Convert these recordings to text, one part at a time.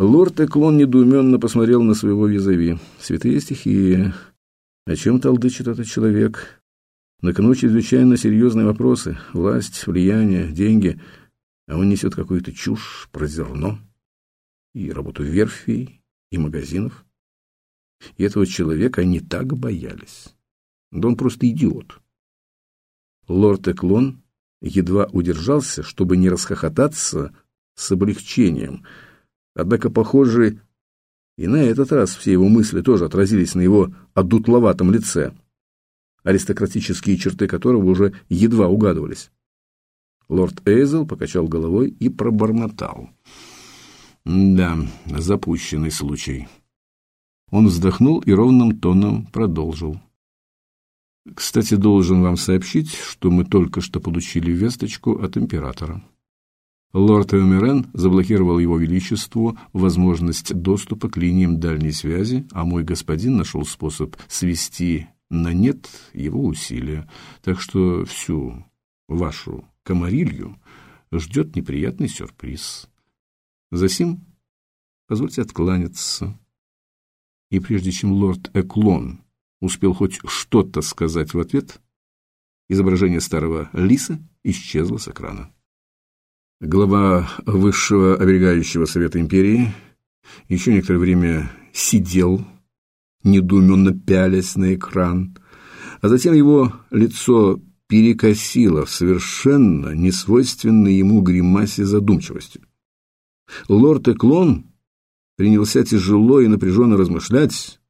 Лорд Эклон недоуменно посмотрел на своего визави. Святые стихии. О чем толдычит этот человек? На кону чрезвычайно серьезные вопросы. Власть, влияние, деньги. А он несет какую-то чушь про зерно и работу верфей и магазинов. И этого человека они так боялись. Да он просто идиот. Лорд Эклон едва удержался, чтобы не расхохотаться с облегчением – Однако, похоже, и на этот раз все его мысли тоже отразились на его одутловатом лице, аристократические черты которого уже едва угадывались. Лорд Эйзел покачал головой и пробормотал. «Да, запущенный случай». Он вздохнул и ровным тоном продолжил. «Кстати, должен вам сообщить, что мы только что получили весточку от императора». Лорд Эумерен заблокировал его величеству возможность доступа к линиям дальней связи, а мой господин нашел способ свести на нет его усилия. Так что всю вашу комарилью ждет неприятный сюрприз. Засим позвольте откланяться. И прежде чем лорд Эклон успел хоть что-то сказать в ответ, изображение старого лиса исчезло с экрана. Глава Высшего оберегающего Совета Империи еще некоторое время сидел, недоуменно пялясь на экран, а затем его лицо перекосило в совершенно несвойственной ему гримасе задумчивости. Лорд Эклон принялся тяжело и напряженно размышлять,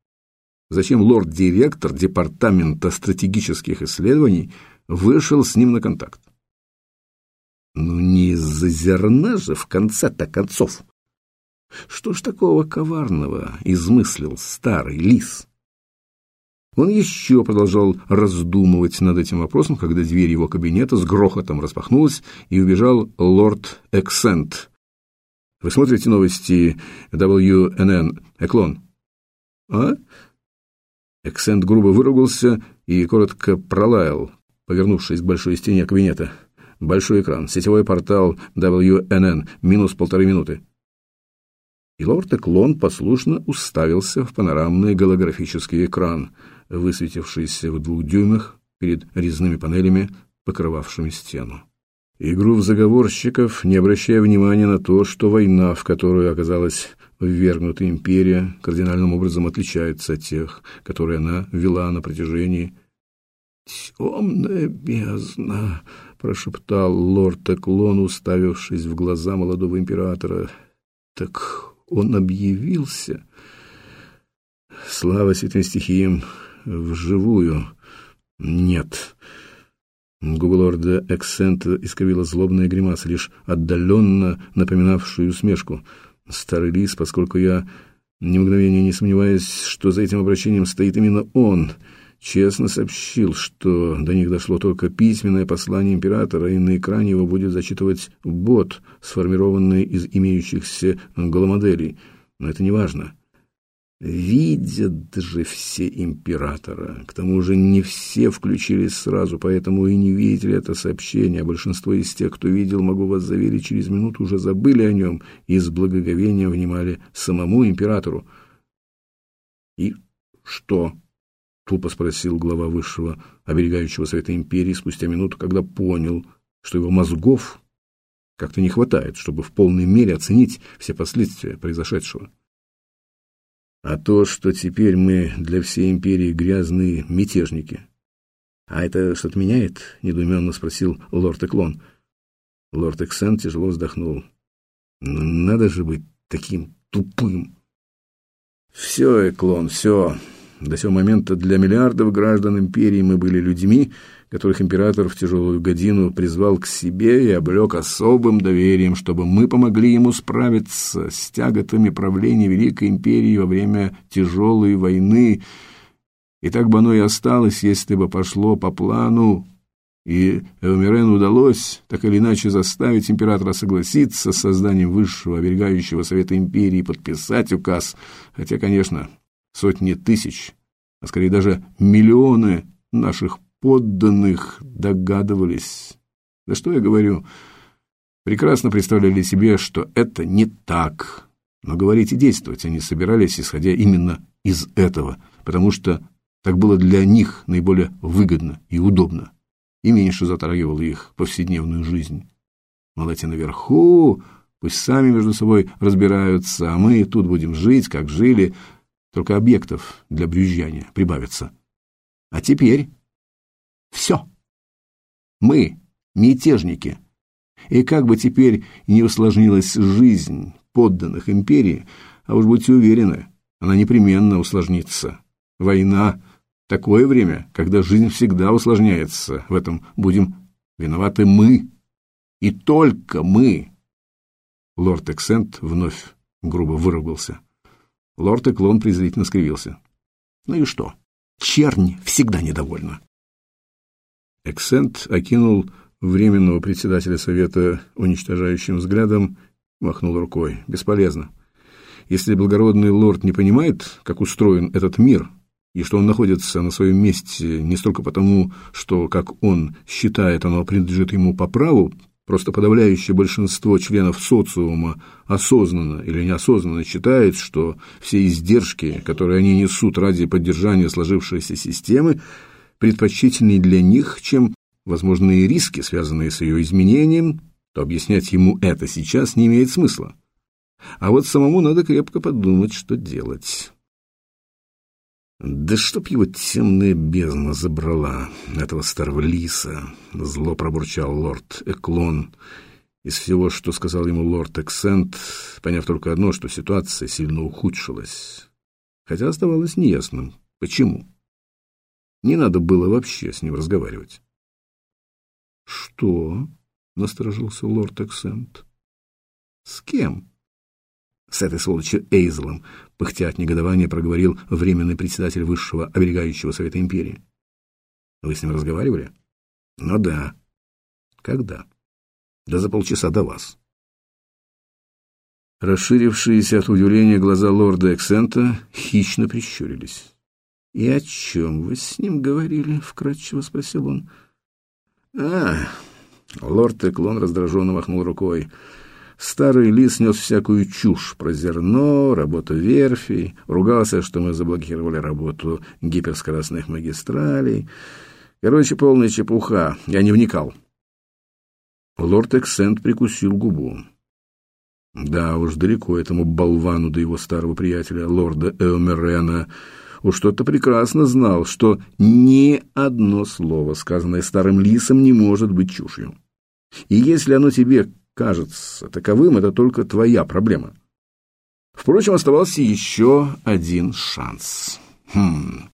зачем лорд-директор Департамента стратегических исследований вышел с ним на контакт. Ну не из-за зерна же в конце-то концов. Что ж такого коварного измыслил старый лис? Он еще продолжал раздумывать над этим вопросом, когда дверь его кабинета с грохотом распахнулась, и убежал лорд Эксент. «Вы смотрите новости WNN, Эклон?» «А?» Эксент грубо выругался и коротко пролаял, повернувшись к большой стене кабинета. Большой экран, сетевой портал WNN, минус полторы минуты. И лорд Эклон послушно уставился в панорамный голографический экран, высветившийся в двух дюймах перед резными панелями, покрывавшими стену. Игру в заговорщиков, не обращая внимания на то, что война, в которую оказалась ввергнута империя, кардинальным образом отличается от тех, которые она вела на протяжении «Темная бездна!» — прошептал лорд Эклон, уставившись в глаза молодого императора. «Так он объявился!» «Слава святым стихиям! Вживую!» «Нет!» Губы лорда Эксента искривила злобная гримаса, лишь отдаленно напоминавшую усмешку. «Старый лис, поскольку я ни мгновения не сомневаюсь, что за этим обращением стоит именно он!» Честно сообщил, что до них дошло только письменное послание императора, и на экране его будет зачитывать бот, сформированный из имеющихся голомоделей. Но это не важно. Видят же все императора. К тому же не все включились сразу, поэтому и не видели это сообщение. А большинство из тех, кто видел, могу вас заверить, через минуту уже забыли о нем и с благоговением внимали самому императору. И что? Тупо спросил глава высшего оберегающего совета империи спустя минуту, когда понял, что его мозгов как-то не хватает, чтобы в полной мере оценить все последствия произошедшего. А то, что теперь мы для всей империи грязные мятежники. А это что-то меняет? Недоуменно спросил лорд Эклон. Лорд Эксен тяжело вздохнул. Ну, надо же быть таким тупым. Все, Эклон, все. До сего момента для миллиардов граждан империи мы были людьми, которых император в тяжелую годину призвал к себе и облек особым доверием, чтобы мы помогли ему справиться с тяготами правления Великой империи во время тяжелой войны. И так бы оно и осталось, если бы пошло по плану, и Эумирену удалось так или иначе заставить императора согласиться с созданием высшего оберегающего совета империи и подписать указ, хотя, конечно, сотни тысяч, а скорее даже миллионы наших подданных догадывались. Да что я говорю, прекрасно представляли себе, что это не так. Но говорить и действовать они собирались, исходя именно из этого, потому что так было для них наиболее выгодно и удобно, и меньше затрагивало их повседневную жизнь. Мол, эти наверху, пусть сами между собой разбираются, а мы тут будем жить, как жили, только объектов для брюзжания прибавится. А теперь все. Мы мятежники. И как бы теперь не усложнилась жизнь подданных империи, а уж будьте уверены, она непременно усложнится. Война — такое время, когда жизнь всегда усложняется. В этом будем виноваты мы. И только мы. Лорд Эксент вновь грубо выругался. Лорд Эклон презрительно скривился. Ну и что? Чернь всегда недовольна. Эксент окинул временного председателя совета уничтожающим взглядом, махнул рукой. Бесполезно. Если благородный лорд не понимает, как устроен этот мир, и что он находится на своем месте не столько потому, что, как он считает, оно принадлежит ему по праву, просто подавляющее большинство членов социума осознанно или неосознанно считает, что все издержки, которые они несут ради поддержания сложившейся системы, предпочтительнее для них, чем возможные риски, связанные с ее изменением, то объяснять ему это сейчас не имеет смысла. А вот самому надо крепко подумать, что делать. Да чтоб его темная бездна забрала, этого старого лиса, зло пробурчал лорд Эклон. Из всего, что сказал ему лорд Эксент, поняв только одно, что ситуация сильно ухудшилась. Хотя оставалось неясным, почему. Не надо было вообще с ним разговаривать. «Что?» — насторожился лорд Эксент. «С кем?» «С этой сволочью Эйзелом», — пыхтя от негодования проговорил временный председатель Высшего оберегающего Совета Империи. «Вы с ним разговаривали?» «Ну да». «Когда?» «Да за полчаса до вас». Расширившиеся от удивления глаза лорда Эксента хищно прищурились. «И о чем вы с ним говорили?» — вкратчиво спросил он. «А, лорд Эклон раздраженно махнул рукой. Старый лис нес всякую чушь про зерно, работу верфей, ругался, что мы заблокировали работу гиперскоростных магистралей. Короче, полная чепуха. Я не вникал. Лорд Эксент прикусил губу. Да уж, далеко этому болвану до его старого приятеля, лорда Эомерена, уж что-то прекрасно знал, что ни одно слово, сказанное старым лисом, не может быть чушью. И если оно тебе кажется таковым, это только твоя проблема. Впрочем, оставался еще один шанс. Хм.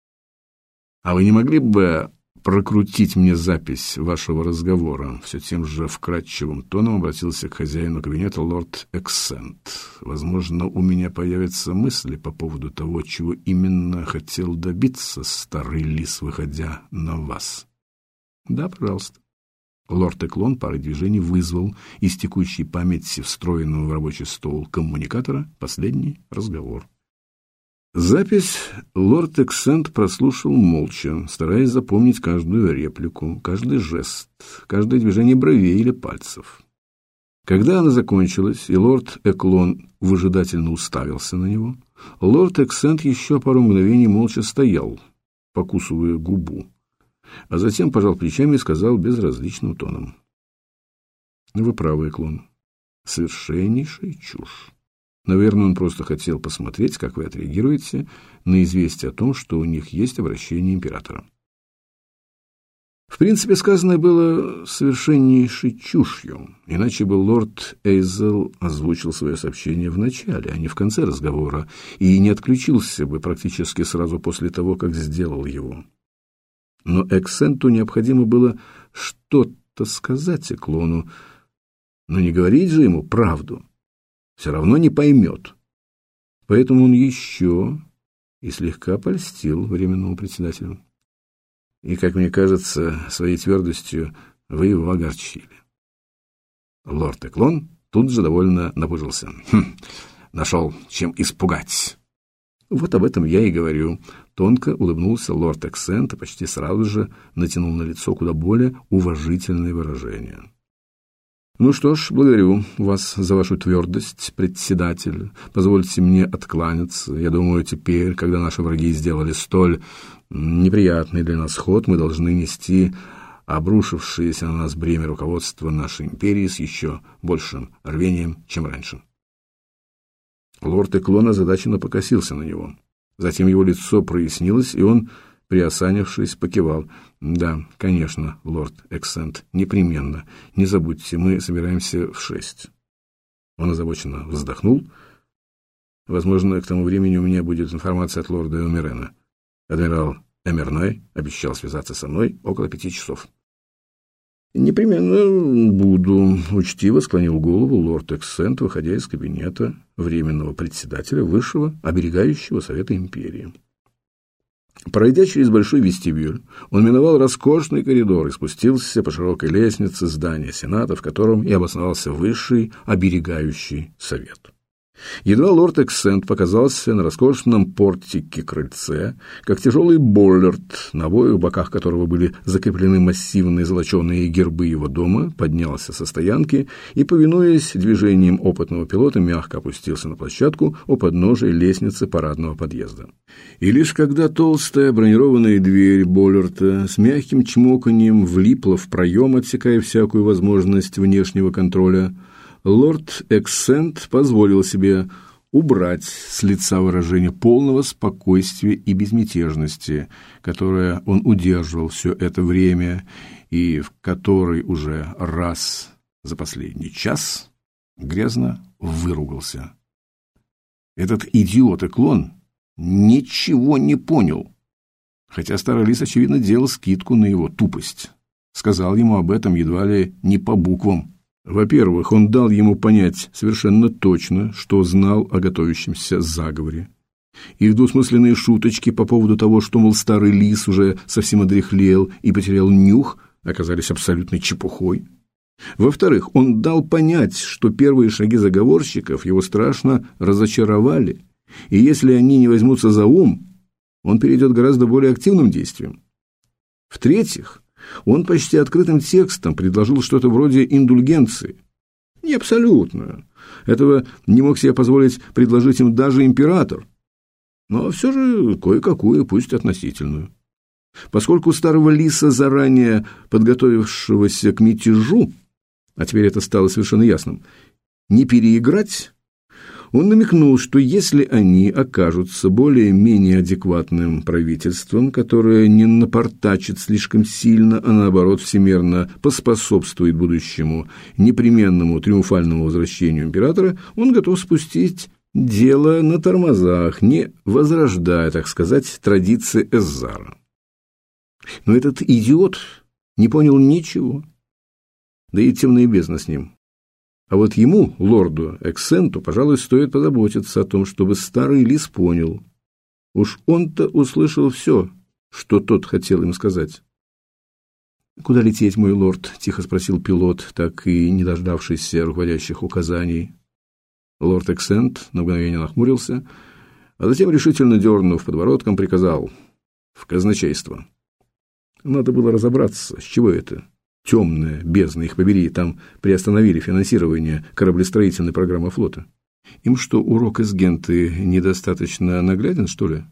А вы не могли бы прокрутить мне запись вашего разговора. Все тем же вкрадчивым тоном обратился к хозяину кабинета лорд Эксент. Возможно, у меня появятся мысли по поводу того, чего именно хотел добиться старый лис, выходя на вас. Да, пожалуйста. Лорд Эклон парой движений вызвал из текущей памяти встроенного в рабочий стол коммуникатора последний разговор. Запись лорд Эксент прослушал молча, стараясь запомнить каждую реплику, каждый жест, каждое движение бровей или пальцев. Когда она закончилась, и лорд Эклон выжидательно уставился на него, лорд Эксент еще пару мгновений молча стоял, покусывая губу, а затем пожал плечами и сказал безразличным тоном. «Вы правы, Эклон. Совершеннейшая чушь. Наверное, он просто хотел посмотреть, как вы отреагируете на известие о том, что у них есть обращение императора. В принципе, сказанное было совершеннейшей чушью, иначе бы лорд Эйзел озвучил свое сообщение в начале, а не в конце разговора, и не отключился бы практически сразу после того, как сделал его. Но Эксенту необходимо было что-то сказать Эклону, но не говорить же ему правду все равно не поймет. Поэтому он еще и слегка польстил временному председателю. И, как мне кажется, своей твердостью вы его огорчили. Лорд Эклон тут же довольно напыжился. Хм, нашел, чем испугать. Вот об этом я и говорю. Тонко улыбнулся лорд Эксент и почти сразу же натянул на лицо куда более уважительное выражение. Ну что ж, благодарю вас за вашу твердость, председатель. Позвольте мне откланяться. Я думаю, теперь, когда наши враги сделали столь неприятный для нас ход, мы должны нести обрушившееся на нас бремя руководства нашей империи с еще большим рвением, чем раньше. Лорд Эклон озадаченно покосился на него. Затем его лицо прояснилось, и он, приосанившись, покивал. «Да, конечно, лорд Эксент, непременно. Не забудьте, мы собираемся в шесть». Он озабоченно вздохнул. «Возможно, к тому времени у меня будет информация от лорда Элмирена. Адмирал Эмерной обещал связаться со мной около пяти часов». «Непременно буду», — учтиво склонил голову лорд Эксент, выходя из кабинета временного председателя Высшего оберегающего Совета Империи. Пройдя через большой вестибюль, он миновал роскошный коридор и спустился по широкой лестнице здания Сената, в котором и обосновался Высший оберегающий Совет. Едва лорд Эксент показался на роскошном портике крыльце, как тяжелый боллерт, на обоих боках которого были закреплены массивные золоченые гербы его дома, поднялся со стоянки и, повинуясь движением опытного пилота, мягко опустился на площадку у подножия лестницы парадного подъезда. И лишь когда толстая бронированная дверь боллерта с мягким чмоканьем влипла в проем, отсекая всякую возможность внешнего контроля, лорд Эксент позволил себе убрать с лица выражение полного спокойствия и безмятежности, которое он удерживал все это время и в который уже раз за последний час грязно выругался. Этот идиот и клон ничего не понял, хотя старый лис, очевидно, делал скидку на его тупость. Сказал ему об этом едва ли не по буквам. Во-первых, он дал ему понять совершенно точно, что знал о готовящемся заговоре. Их двусмысленные шуточки по поводу того, что, мол, старый лис уже совсем одряхлел и потерял нюх, оказались абсолютной чепухой. Во-вторых, он дал понять, что первые шаги заговорщиков его страшно разочаровали, и если они не возьмутся за ум, он перейдет к гораздо более активным действиям. В-третьих, он почти открытым текстом предложил что-то вроде индульгенции. Не абсолютно. Этого не мог себе позволить предложить им даже император. Но все же кое-какую, пусть относительную. Поскольку старого лиса, заранее подготовившегося к мятежу, а теперь это стало совершенно ясным, не переиграть, он намекнул, что если они окажутся более-менее адекватным правительством, которое не напортачит слишком сильно, а наоборот всемерно поспособствует будущему непременному триумфальному возвращению императора, он готов спустить дело на тормозах, не возрождая, так сказать, традиции Эззара. Но этот идиот не понял ничего. Да и темная бездна с ним. А вот ему, лорду Эксенту, пожалуй, стоит позаботиться о том, чтобы старый лис понял. Уж он-то услышал все, что тот хотел им сказать. «Куда лететь, мой лорд?» – тихо спросил пилот, так и не дождавшийся руководящих указаний. Лорд Эксент на мгновение нахмурился, а затем, решительно дернув подбородком, приказал «в казначейство». Надо было разобраться, с чего это темная бездна, их побери, там приостановили финансирование кораблестроительной программы флота. Им что, урок из Генты недостаточно нагляден, что ли?